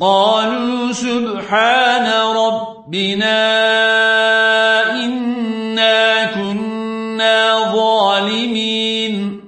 قالوا سبحان ربنا إنا كنا ظالمين.